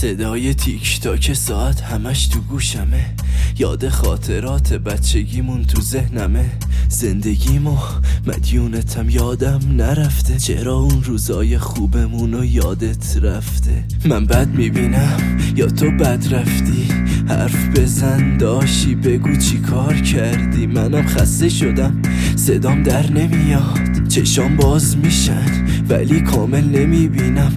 صدای تیک تاک ساعت همش تو گوشمه. یاد خاطرات بچگیمون تو ذهنمه. زندگیمو مدیونتم یادم نرفته. چرا اون روزای خوبمونو یادت رفته؟ من بد می‌بینم یا تو بد رفتی؟ حرف بزن داشی بگو چی کار کردی؟ منم خسته شدم صدام در نمیاد. چشام باز میشن ولی کامل نمی‌بینم.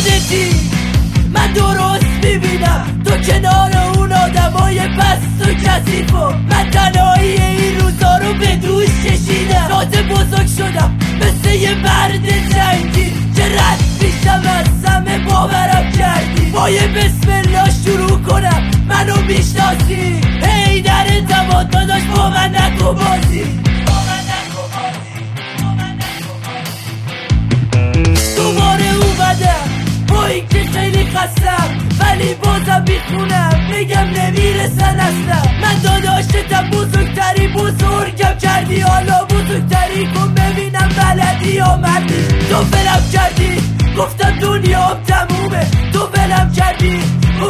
خودتی من درست می‌بینم. تو کنار اون آدمای پست و کسیفو من تنهایی این روزا رو به دوش کشیدم. تازه بزرگ شدم. مثل یه مرد جنگی. که رد میشم از همه باورم کردی. با یه بسم الله شروع کنم. منو می‌شناسی.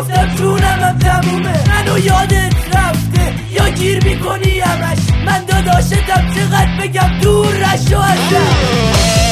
گفتم جونم هم تمومه. منو یادت رفته. یا گیر می‌کنی همش. من داداشتم چقدر بگم دور رشو ازم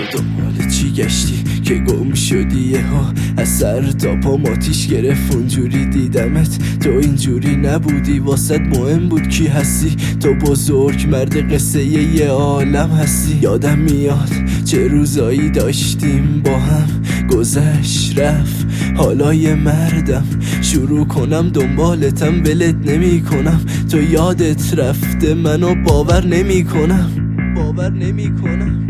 تو دنبال چی گشتی؟ که گم شدی ها از سر تا پا ماتیش گرفت. اونجوری دیدمت تو اینجوری نبودی. واسط مهم بود کی هستی. تو بزرگ مرد قصه یه عالم هستی. یادم میاد چه روزایی داشتیم با هم. گذشت رفت. حالا یه مردم. شروع کنم دنبالتم. ولت نمی کنم تو یادت رفته. منو باور نمی کنم باور نمی کنم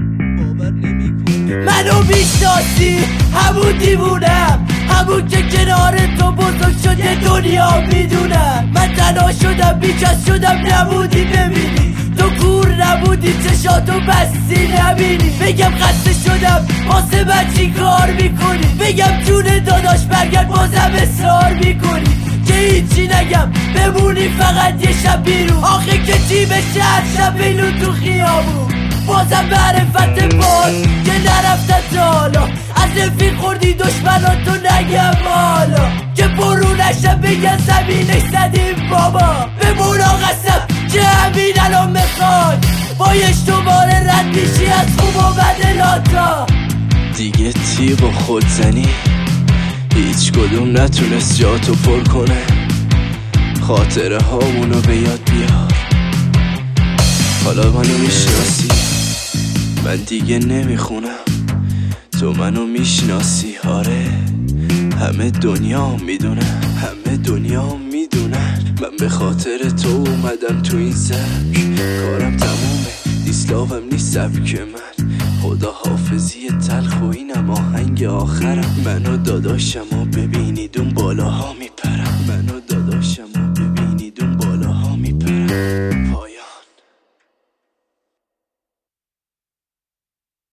می‌شناسی؟ همون دیوونم. همون که کنار تو بزرگ شد یه دنیا می‌دونم. من تنها شدم بیکس شدم نبودی ببینی. تو کور نبودی چشاتو بستی نبینی. بگم خسته شدم واسه من چی کار می‌کنی؟ بگم جون داداش برگرد بازم اصرار می‌کنی. که هیچی نگم بمونی فقط یه شب بیرون. آخه که به شهر شب بیلون تو خیابون. بازم معرفت باز که نرفتن تا حالا از رفیق خوردی دشمناتو نگم حالا که برو نشم بگن زمینش زدیم بابا. به مولا قسم که همین الان می‌خواد. بایش دوباره رد میشی از خوب و بد لاتا. دیگه تیغ و خودزنی هیچ کدوم نتونست جاتو پر کنه. خاطره هامونو به یاد بیار. حالا منو می‌شناسی من دیگه نمی‌خونم. تو منو می‌شناسی آره. همه دنیا می‌دونن همه دنیا می‌دونن. من به خاطر تو اومدم تو این سبک. کارم تمومه دیسلاوم نیست سبک من. خدا حافظی تلخ و اینم آهنگ آخرم. منو داداشم و ببینید اون بالاها میپرن